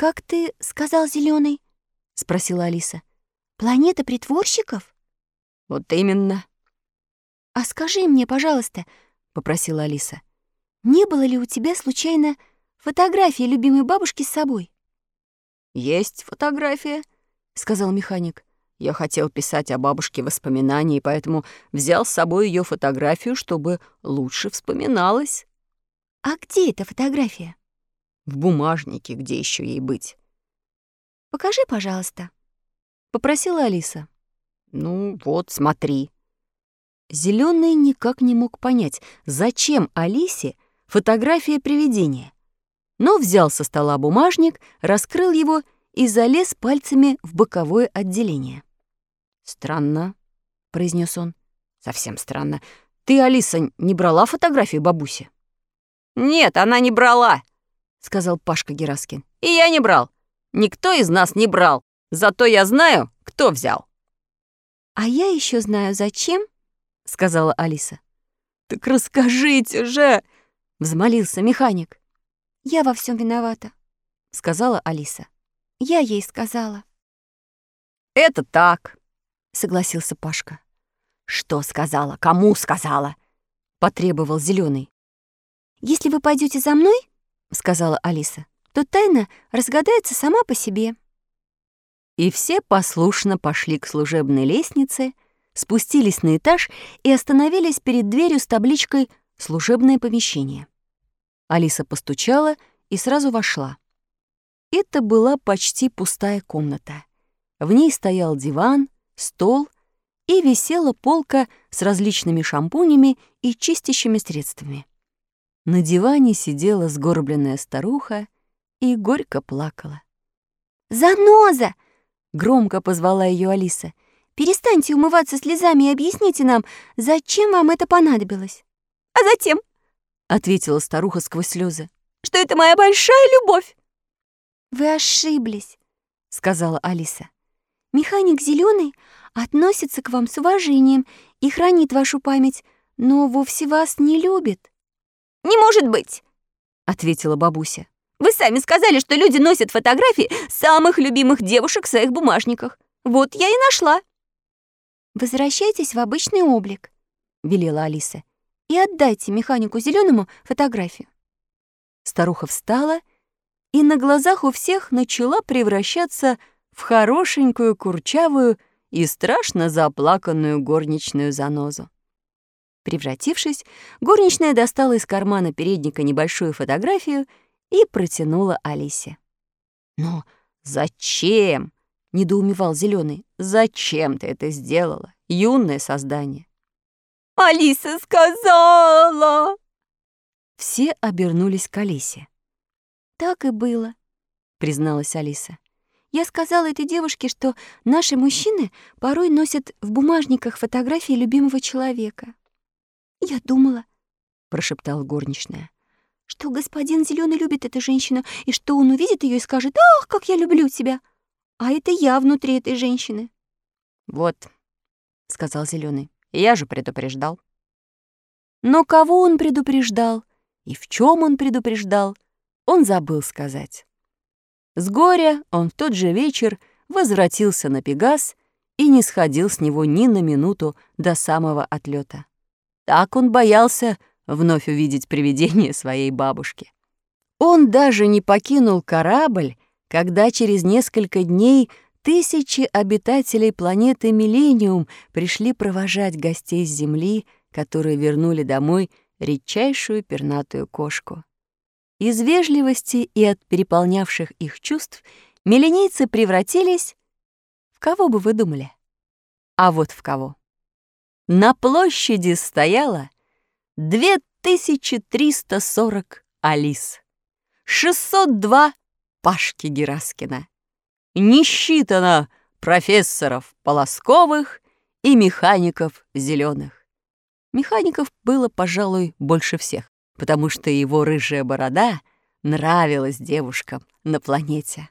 «Как ты сказал, зеленый? спросила Алиса. «Планета притворщиков?» «Вот именно». «А скажи мне, пожалуйста», — попросила Алиса, «не было ли у тебя случайно фотографии любимой бабушки с собой?» «Есть фотография», — сказал механик. Я хотел писать о бабушке воспоминания, и поэтому взял с собой ее фотографию, чтобы лучше вспоминалось. «А где эта фотография?» «В бумажнике, где еще ей быть». «Покажи, пожалуйста», — попросила Алиса. «Ну вот, смотри». Зеленый никак не мог понять, зачем Алисе фотография привидения. Но взял со стола бумажник, раскрыл его и залез пальцами в боковое отделение. «Странно», — произнес он. «Совсем странно. Ты, Алиса, не брала фотографии бабуси?» «Нет, она не брала», — сказал Пашка Гераскин. «И я не брал. Никто из нас не брал. Зато я знаю, кто взял». «А я еще знаю, зачем», — сказала Алиса. «Так расскажите же!» — взмолился механик. «Я во всем виновата», — сказала Алиса. «Я ей сказала». «Это так», — согласился Пашка. «Что сказала? Кому сказала?» — потребовал Зеленый. «Если вы пойдете за мной, — сказала Алиса, — то тайна разгадается сама по себе». И все послушно пошли к служебной лестнице, спустились на этаж и остановились перед дверью с табличкой «Служебное помещение». Алиса постучала и сразу вошла. Это была почти пустая комната. В ней стоял диван, стол и висела полка с различными шампунями и чистящими средствами. На диване сидела сгорбленная старуха и горько плакала. «Заноза!» — громко позвала ее Алиса. «Перестаньте умываться слезами и объясните нам, зачем вам это понадобилось?» «А затем», — ответила старуха сквозь слезы, «что это моя большая любовь». «Вы ошиблись», — сказала Алиса. Механик зеленый относится к вам с уважением и хранит вашу память, но вовсе вас не любит». «Не может быть!» — ответила бабуся. «Вы сами сказали, что люди носят фотографии самых любимых девушек в своих бумажниках. Вот я и нашла». «Возвращайтесь в обычный облик», — велела Алиса, «и отдайте механику зеленому фотографию». Старуха встала и на глазах у всех начала превращаться в хорошенькую, курчавую и страшно заплаканную горничную занозу. Превратившись, горничная достала из кармана передника небольшую фотографию и протянула Алисе. «Но зачем?» — недоумевал Зеленый. «Зачем ты это сделала, юное создание?» «Алиса сказала!» Все обернулись к Алисе. «Так и было», — призналась Алиса. Я сказала этой девушке, что наши мужчины порой носят в бумажниках фотографии любимого человека. Я думала, прошептала горничная, что господин Зеленый любит эту женщину, и что он увидит ее и скажет «Ах, как я люблю тебя!» А это я внутри этой женщины. «Вот», — сказал Зеленый, — «я же предупреждал». Но кого он предупреждал и в чем он предупреждал, он забыл сказать. С горя он в тот же вечер возвратился на Пегас и не сходил с него ни на минуту до самого отлета. Так он боялся вновь увидеть привидение своей бабушки. Он даже не покинул корабль, когда через несколько дней тысячи обитателей планеты Миллениум пришли провожать гостей с Земли, которые вернули домой редчайшую пернатую кошку. Из вежливости и от переполнявших их чувств меленийцы превратились... В кого бы вы думали? А вот в кого. На площади стояло 2340 Алис, 602 Пашки Гераскина, не считано профессоров Полосковых и механиков зеленых. Механиков было, пожалуй, больше всех потому что его рыжая борода нравилась девушкам на планете.